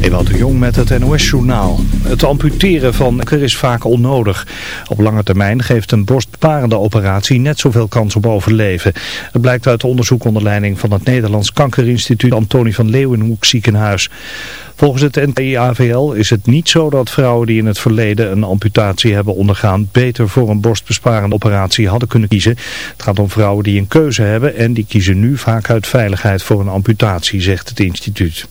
Ewout de Jong met het NOS-journaal. Het amputeren van kanker is vaak onnodig. Op lange termijn geeft een borstbeparende operatie net zoveel kans op overleven. Het blijkt uit onderzoek onder leiding van het Nederlands Kankerinstituut Antonie van Leeuwenhoek ziekenhuis. Volgens het NTIAVL is het niet zo dat vrouwen die in het verleden een amputatie hebben ondergaan beter voor een borstbesparende operatie hadden kunnen kiezen. Het gaat om vrouwen die een keuze hebben en die kiezen nu vaak uit veiligheid voor een amputatie, zegt het instituut.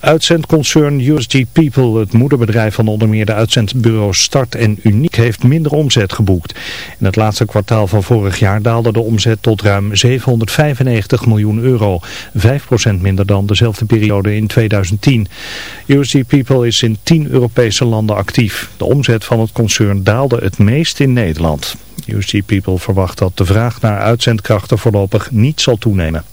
Uitzendconcern USG People, het moederbedrijf van onder meer de uitzendbureaus Start en Uniek, heeft minder omzet geboekt. In het laatste kwartaal van vorig jaar daalde de omzet tot ruim 795 miljoen euro, 5% minder dan dezelfde periode in 2010. USG People is in 10 Europese landen actief. De omzet van het concern daalde het meest in Nederland. USG People verwacht dat de vraag naar uitzendkrachten voorlopig niet zal toenemen.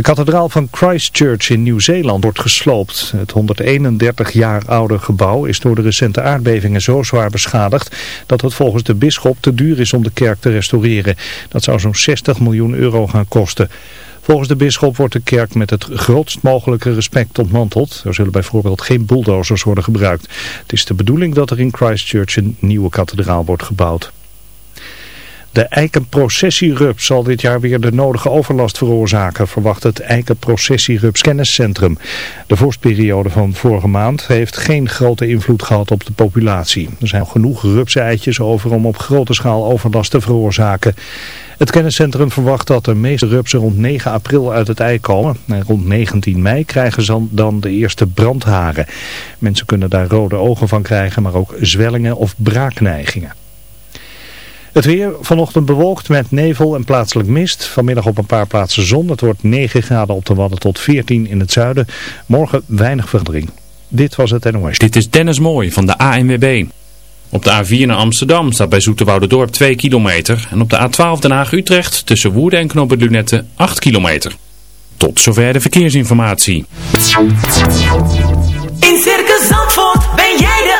De kathedraal van Christchurch in Nieuw-Zeeland wordt gesloopt. Het 131 jaar oude gebouw is door de recente aardbevingen zo zwaar beschadigd dat het volgens de bisschop te duur is om de kerk te restaureren. Dat zou zo'n 60 miljoen euro gaan kosten. Volgens de bisschop wordt de kerk met het grootst mogelijke respect ontmanteld. Er zullen bijvoorbeeld geen bulldozers worden gebruikt. Het is de bedoeling dat er in Christchurch een nieuwe kathedraal wordt gebouwd. De eikenprocessierups zal dit jaar weer de nodige overlast veroorzaken, verwacht het eikenprocessierups kenniscentrum. De vorstperiode van vorige maand heeft geen grote invloed gehad op de populatie. Er zijn genoeg rupseitjes over om op grote schaal overlast te veroorzaken. Het kenniscentrum verwacht dat de meeste rupsen rond 9 april uit het ei komen. En rond 19 mei krijgen ze dan de eerste brandharen. Mensen kunnen daar rode ogen van krijgen, maar ook zwellingen of braakneigingen. Het weer vanochtend bewolkt met nevel en plaatselijk mist. Vanmiddag op een paar plaatsen zon. Het wordt 9 graden op de Wadden tot 14 in het zuiden. Morgen weinig verandering. Dit was het NOS. Dit is Dennis Mooi van de ANWB. Op de A4 naar Amsterdam staat bij Dorp 2 kilometer. En op de A12 Den Haag-Utrecht tussen Woerden en Knoppen Lunette 8 kilometer. Tot zover de verkeersinformatie. In Circus Zandvoort ben jij de.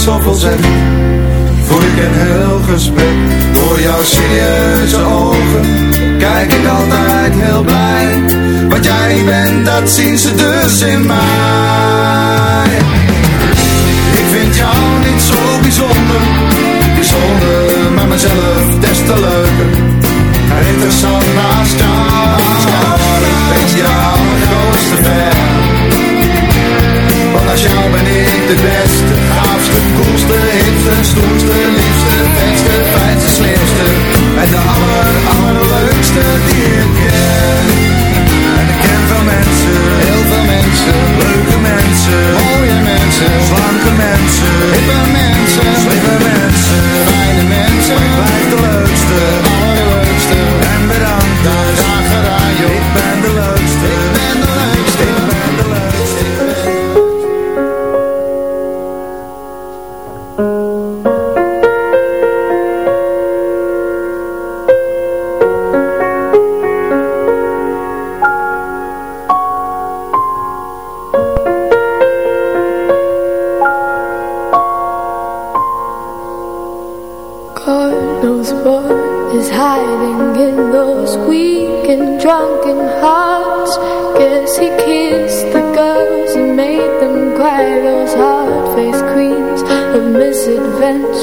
Zo zoveel zeggen Voel ik een heel gesprek Door jouw serieuze ogen. Kijk ik altijd heel blij Wat jij bent, dat zien ze dus in mij. Ik vind jou niet zo bijzonder Bijzonder, maar mezelf des te leuker. En interessant naast jou. Ik ben jouw grootste fan. Want als jou ben ik de beste, gaafste, koelste, hipste, stoerste, liefste, beste, fijnste, slimste. En de aller, allerleukste die ik ken. En ik ken veel mensen, heel veel mensen. Leuke mensen, mooie mensen, slanke mensen, hippe mensen,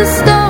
the stone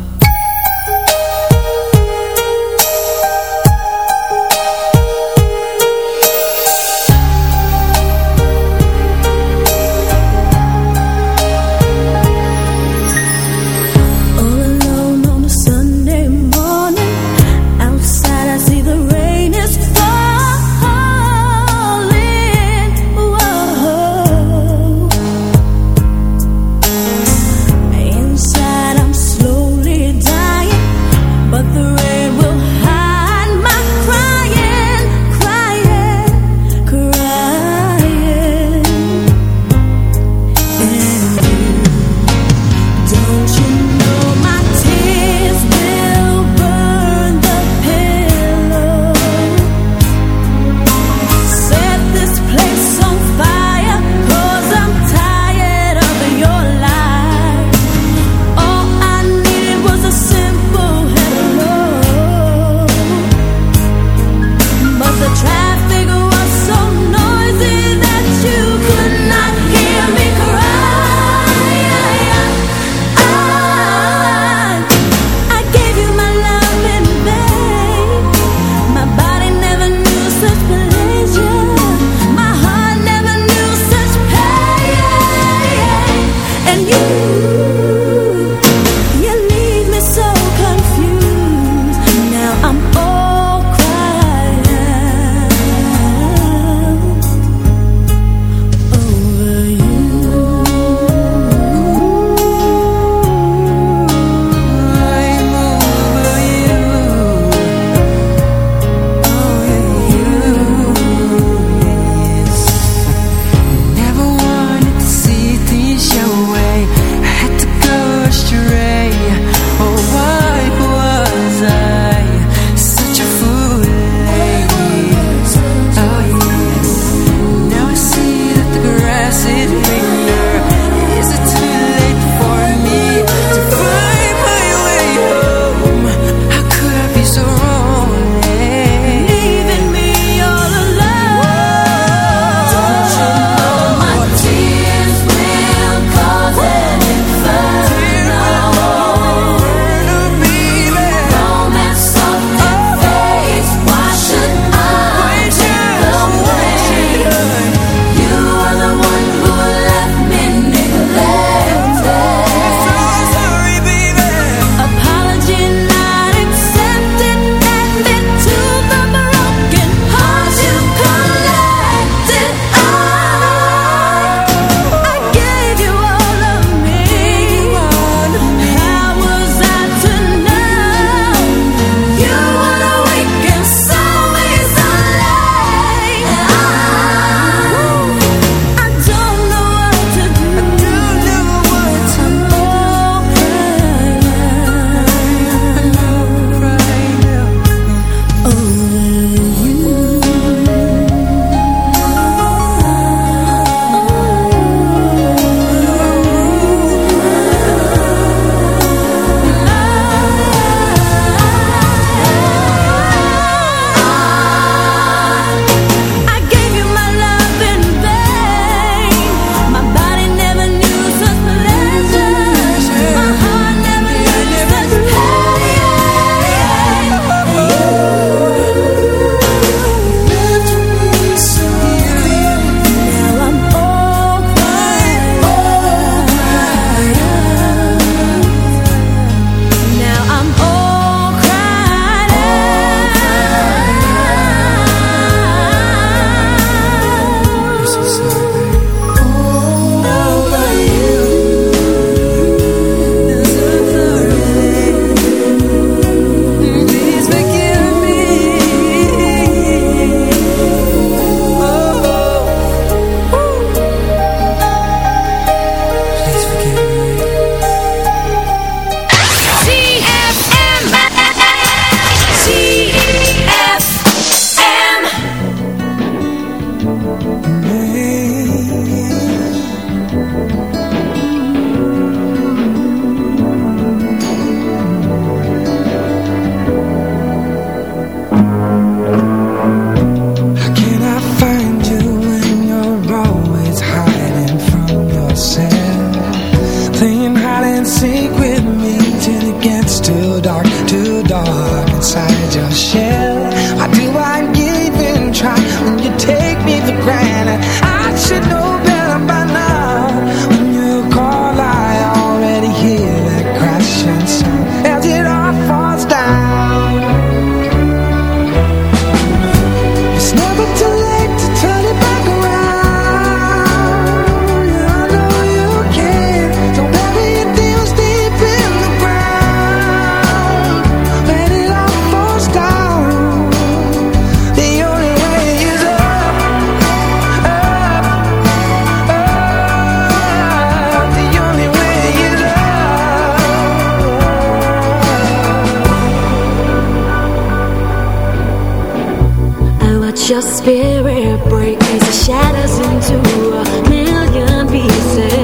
spirit breaks the shadows into a million pieces.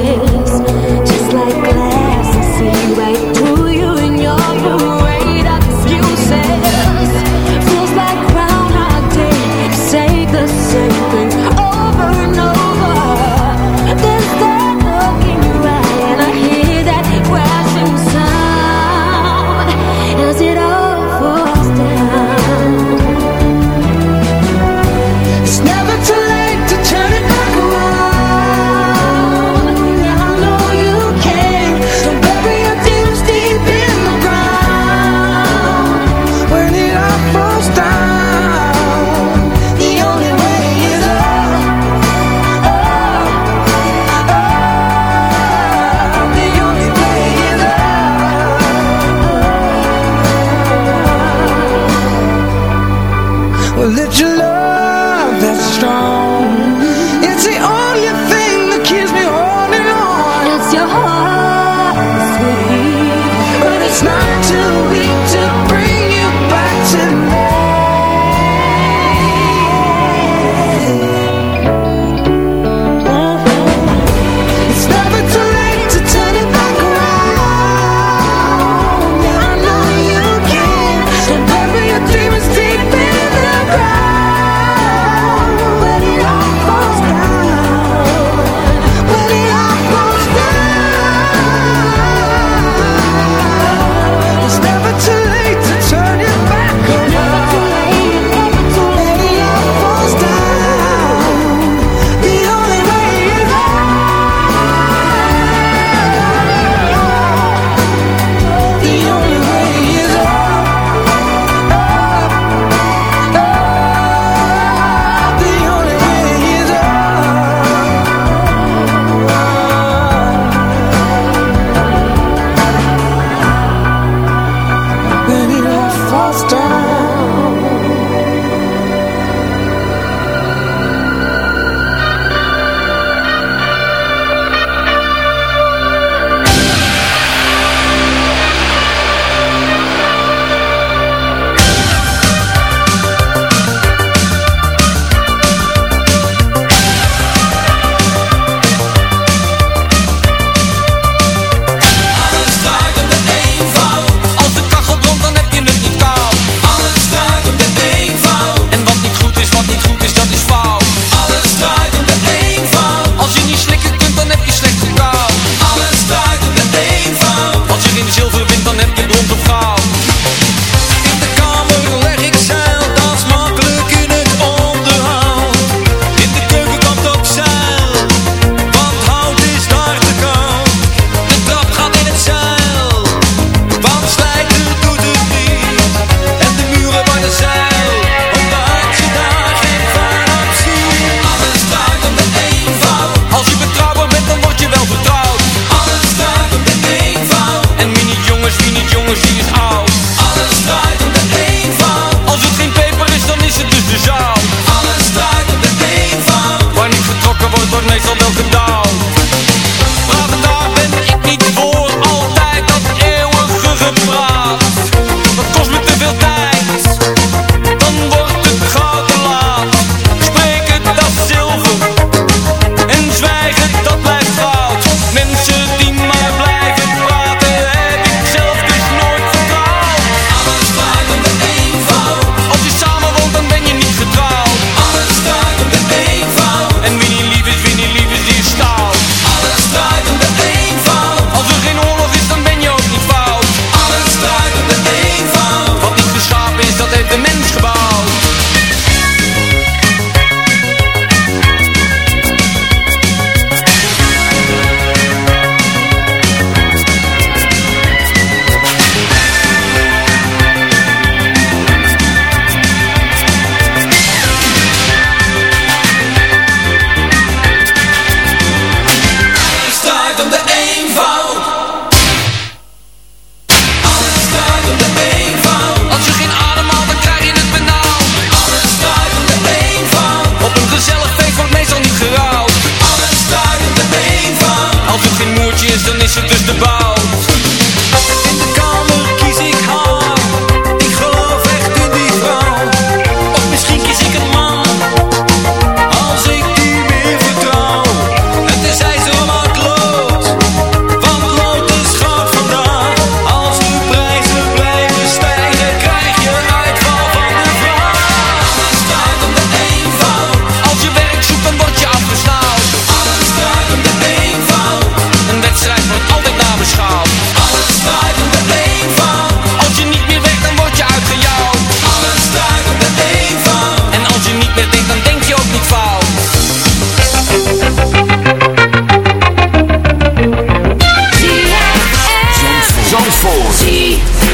Four.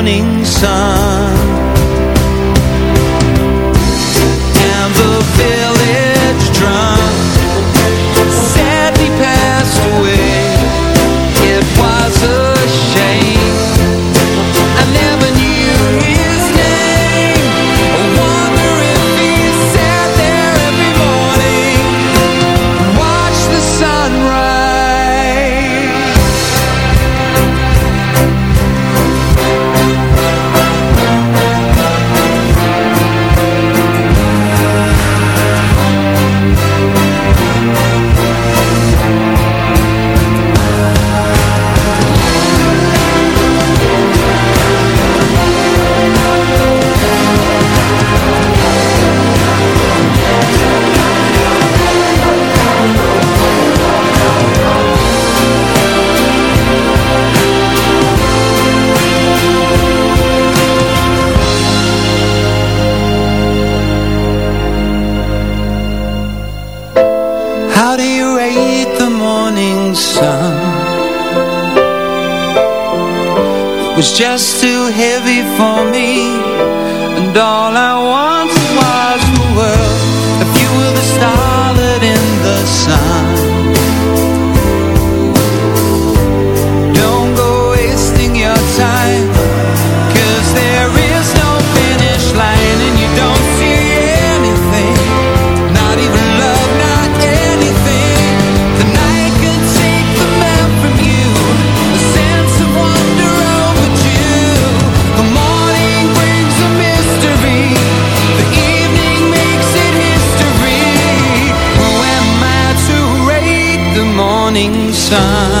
Morning sun morning sun?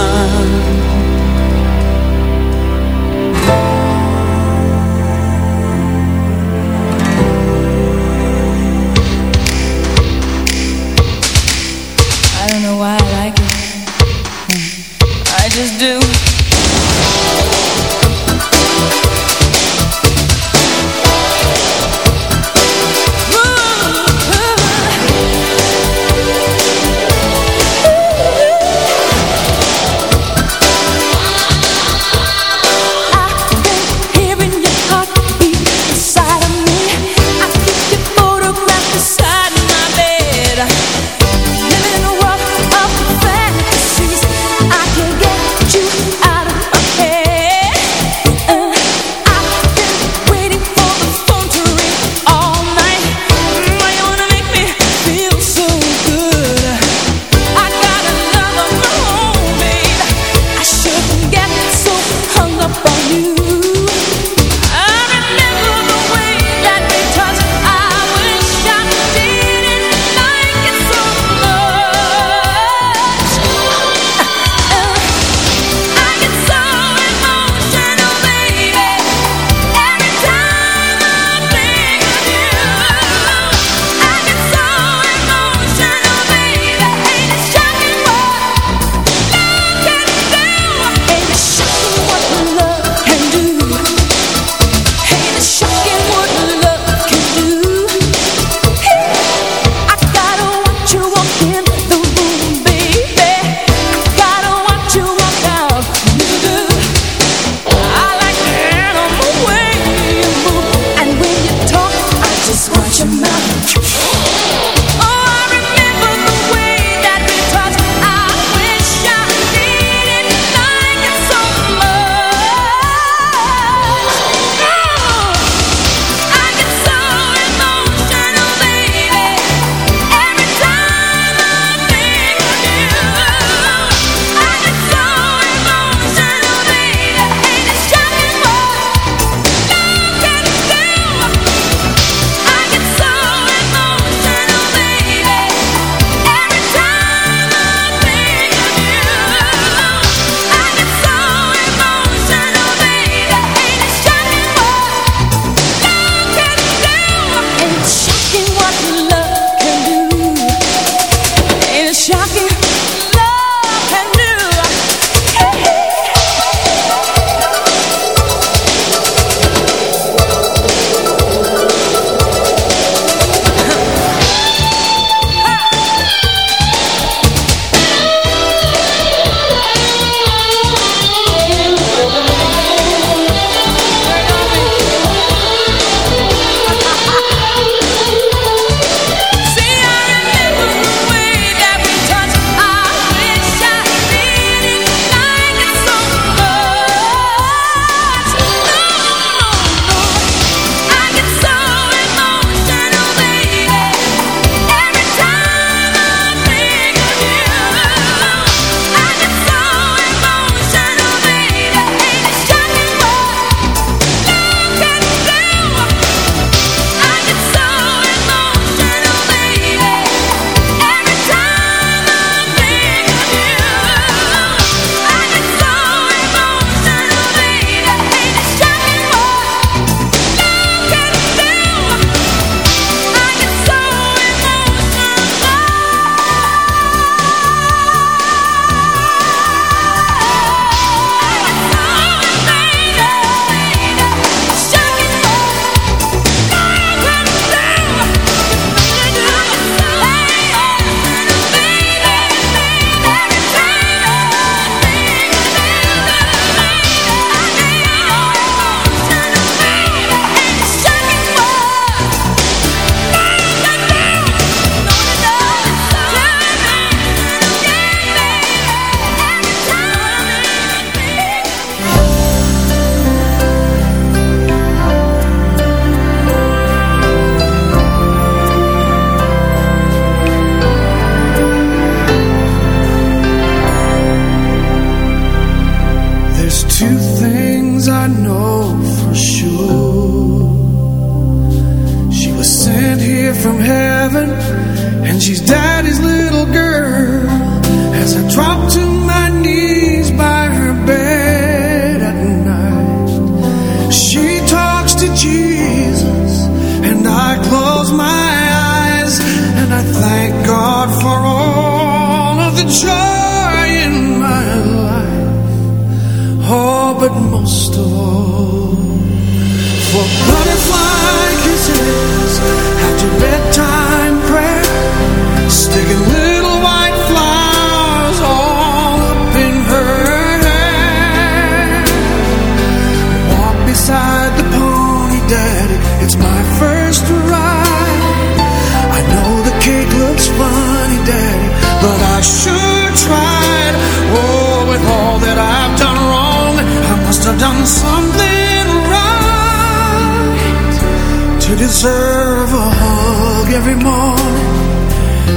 deserve a hug every morning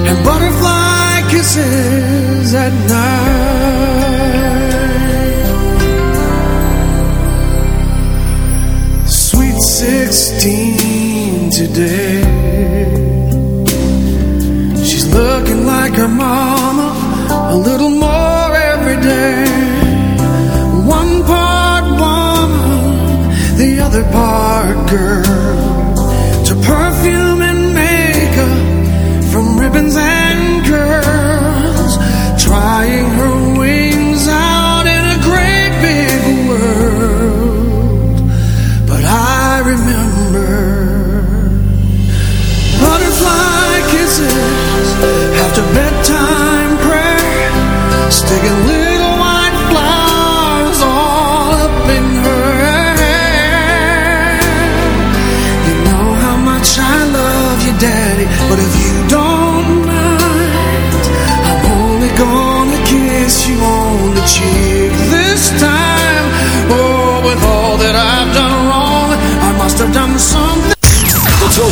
and butterfly kisses at night.